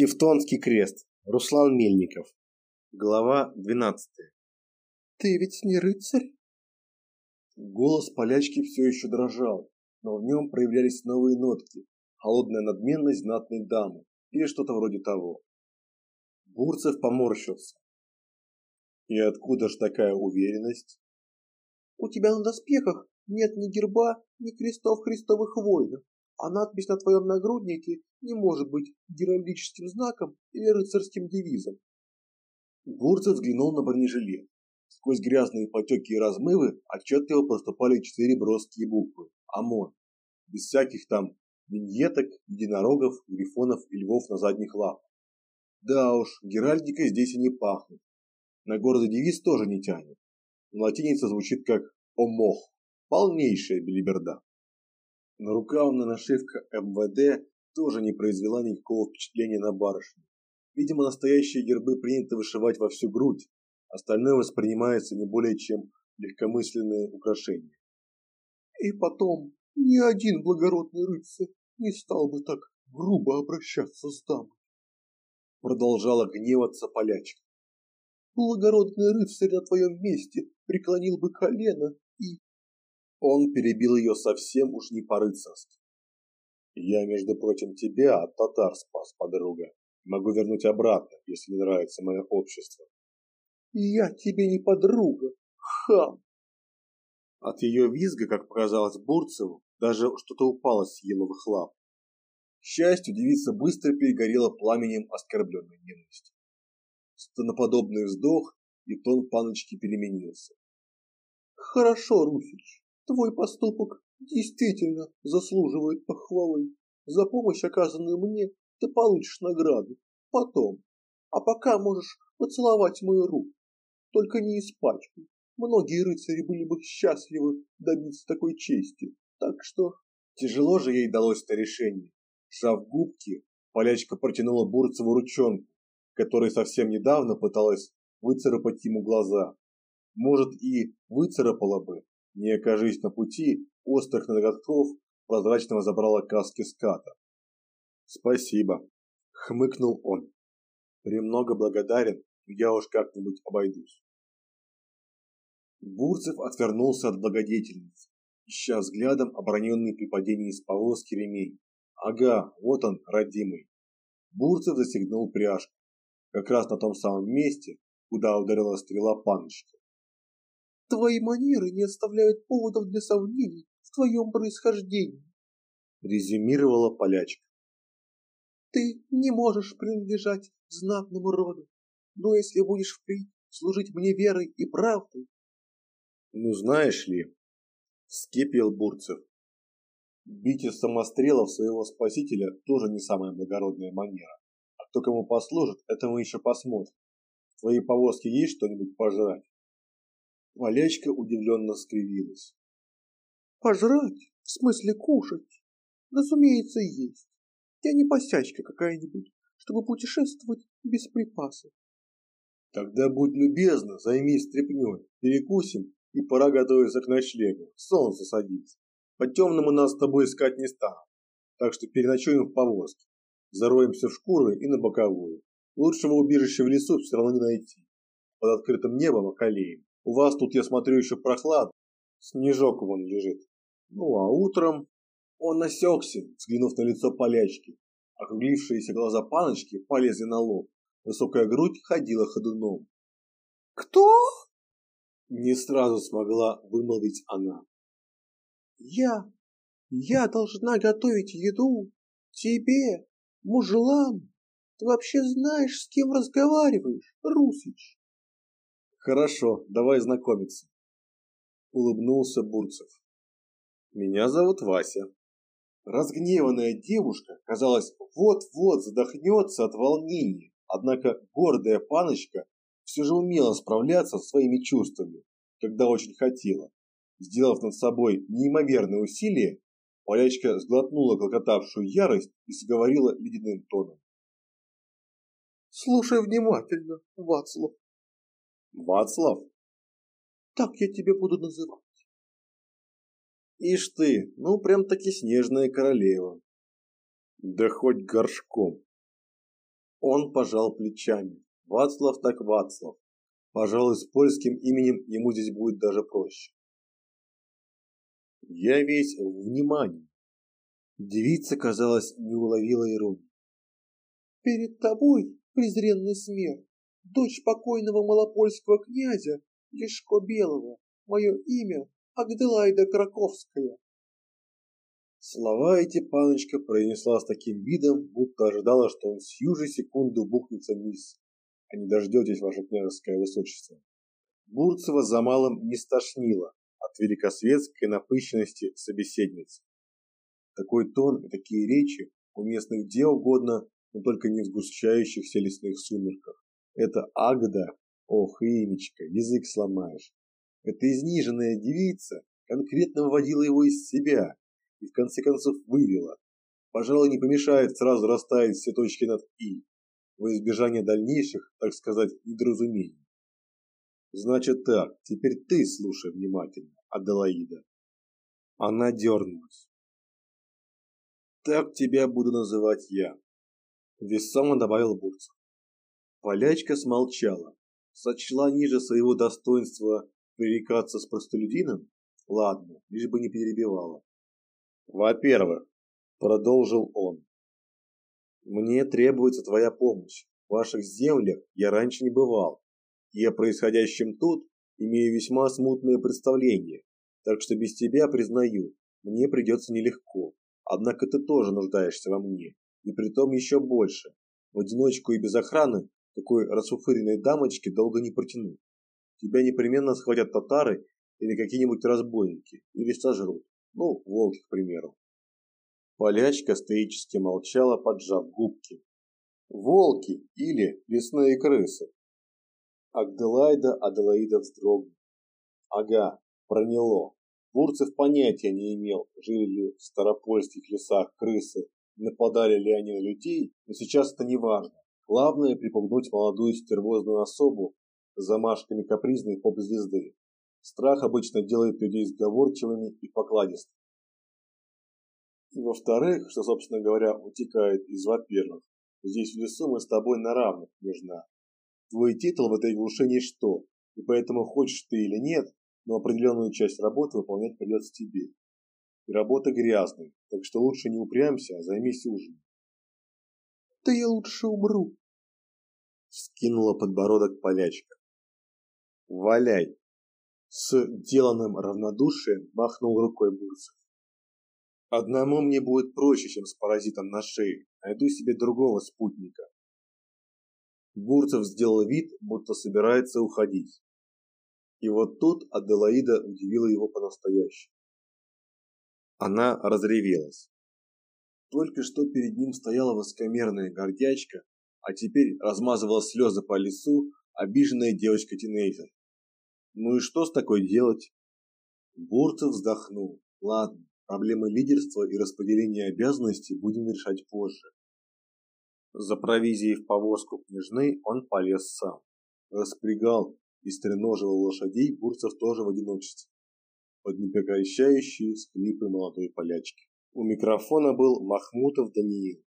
Тевтонский крест. Руслан Мельников. Глава 12. Ты ведь не рыцарь? Голос полячки все еще дрожал, но в нем проявлялись новые нотки. Холодная надменность знатной дамы или что-то вроде того. Бурцев поморщился. И откуда ж такая уверенность? У тебя на доспехах нет ни герба, ни крестов христовых воинов, а надпись на твоем нагруднике не может быть геральдическим знаком или рыцарским девизом. Бурцев взглянул на бронежилет. Сквозь грязные потеки и размывы отчетливо проступали четыре броские буквы ОМОН. Без всяких там виньеток, единорогов, грифонов и львов на задних лапах. Да уж, геральдикой здесь и не пахнет. На гордый девиз тоже не тянет. Но латиница звучит как «омох» – полнейшая белиберда. Нарукавная нашивка МВД тоже не произвела никакого впечатления на барышню. Видимо, настоящие гербы принято вышивать во всю грудь, остальное воспринимается не более чем легкомысленные украшения. И потом, ни один благородный рыцарь не стал бы так грубо обращаться с дамой. Продолжала гневаться полячка. Благородный рыцарь на твоем месте преклонил бы колено и... Он перебил ее совсем уж не по-рыцарски. Я, между прочим, тебя от татар спас, подруга. Могу вернуть обратно, если не нравится мое общество. Я тебе не подруга, хам. От ее визга, как показалось Бурцеву, даже что-то упало с еловых лап. К счастью, девица быстро перегорела пламенем оскорбленной ненависти. Стоноподобный вздох, и тон паночки переменился. Хорошо, Русич, твой поступок действительно заслуживает похвалы. За помощь, оказанную мне, ты получишь награду. Потом. А пока можешь поцеловать мою руку. Только не испачкай. Многие рыцари были бы счастливы добиться такой чести. Так что... Тяжело же ей далось это решение. Сжав губки, полячка протянула Бурцеву ручонку, которой совсем недавно пыталась выцарапать ему глаза. Может, и выцарапала бы, не окажись на пути острых ноготков прозрачного забрала каски ската. «Спасибо», — хмыкнул он. «Премного благодарен, я уж как-нибудь обойдусь». Бурцев отвернулся от благодетельницы, ища взглядом обороненный при падении с повозки ремень. Ага, вот он, родимый. Бурцев застегнул пряжку, как раз на том самом месте, куда ударила стрела паночки. Твои манеры не оставляют поводов для сомнений в твоем происхождении, резюмировала полячка. Ты не можешь принадлежать знатному роду, но если будешь впредь служить мне верой и правдой. Ну знаешь ли, вскипел Бурцев. Бить из самострелов своего спасителя тоже не самая благородная манера. А кто кому послужит, это мы еще посмотрим. В твоей повозке есть что-нибудь пожрать? Полячка удивленно скривилась. Пожрать? В смысле кушать? Разумеется, есть. Я не посячка какая-нибудь, чтобы путешествовать без припасов. Тогда будь любезна, займись стряпнёй, перекусим, и пора готовиться к ночлегу. Солнце садится. По-темному нас с тобой искать не станут, так что переночуем в повозке. Зароемся в шкуры и на боковую. Лучшего убежища в лесу все равно не найти. Под открытым небом околеем. У вас тут, я смотрю, еще прохладно. Снежок вон лежит. Ну, а утром он осекся, взглянув на лицо полячки. Округлившиеся глаза паночки полезли на лоб. Высокая грудь ходила ходуном. «Кто?» Не сразу смогла вымолвить она. «Я... я должна готовить еду тебе, мужлан. Ты вообще знаешь, с кем разговариваешь, Русич?» Хорошо, давай знакомиться. Улыбнулся Бурцев. Меня зовут Вася. Разгневанная девушка, казалось, вот-вот задохнется от волнения, однако гордая паночка все же умела справляться со своими чувствами, когда очень хотела. Сделав над собой неимоверное усилие, полячка сглотнула клокотавшую ярость и заговорила ледяным тоном. «Слушай внимательно, Вацлав. Вацлав? Так я тебя буду называть. Ишь ты, ну прям-таки снежная королева. Да хоть горшком. Он пожал плечами. Вацлав так Вацлав. Пожалуй, с польским именем ему здесь будет даже проще. Я весь внимание. Девица, казалось, не уловила иронии. Перед тобой, презренный смерть, дочь покойного малопольского князя Лешко Белого, мое имя Агделайда Краковская. Слова эти паночка произнесла с таким видом, будто ожидала, что он сию же секунду бухнется вниз. А не дождетесь, ваше княжеское высочество. Бурцева за малым не стошнило от великосветской напыщенности собеседницы. Такой тон и такие речи уместны где угодно, но только не в сгущающихся лесных сумерках. Это Агда, ох, Имечка, язык сломаешь. Эта изниженная девица конкретно выводила его из себя, и в конце концов вывела. Пожалуй, не помешает сразу расставить все точки над «и» во избежание дальнейших, так сказать, недоразумений. Значит так, теперь ты слушай внимательно, Аделаида. Она дернулась. Так тебя буду называть я. Весомо добавил Бурцев. Полячка смолчала, сочла ниже своего достоинства пререкаться с простолюдином. Ладно, лишь бы не перебивала. Во-первых, продолжил он, мне требуется твоя помощь. В ваших землях я раньше не бывал, и о происходящем тут имею весьма смутное представление, так что без тебя, признаю, мне придется нелегко. Однако ты тоже нуждаешься во мне, и притом еще больше. В одиночку и без охраны такой расфуфыренной дамочке долго не протянуть. Тебя непременно схватят татары или какие-нибудь разбойники, или сожрут. Ну, волки, к примеру. Полячка стоически молчала, поджав губки. Волки или лесные крысы. Агделайда Аделаида вздрогнула. Ага, проняло. Бурцев понятия не имел, жили ли в старопольских лесах крысы, нападали ли они на людей, но сейчас это не важно. Главное припугнуть молодую стервозную особу замашками капризной поп-звезды. Страх обычно делает людей сговорчивыми и покладистыми. И во-вторых, что, собственно говоря, утекает из во-первых, здесь в лесу мы с тобой на равных, княжна. Твой титул в этой глуши ничто, и поэтому хочешь ты или нет, но определенную часть работы выполнять придется тебе. И работа грязная, так что лучше не упрямься, а займись ужином. Да я лучше умру. Скинула подбородок полячка. Валяй. С деланным равнодушием махнул рукой Бурцев. Одному мне будет проще, чем с паразитом на шее. Найду себе другого спутника. Бурцев сделал вид, будто собирается уходить. И вот тут Аделаида удивила его по-настоящему. Она разревелась. Только что перед ним стояла воскомерная гордячка, а теперь размазывала слезы по лицу обиженная девочка-тинейджер. Ну и что с такой делать? Бурцев вздохнул. Ладно, проблемы лидерства и распределения обязанностей будем решать позже. За провизией в повозку княжны он полез сам. Распрягал и стреноживал лошадей Бурцев тоже в одиночестве. Под непрекращающие склипы молодой полячки. У микрофона был Махмутов Даниил.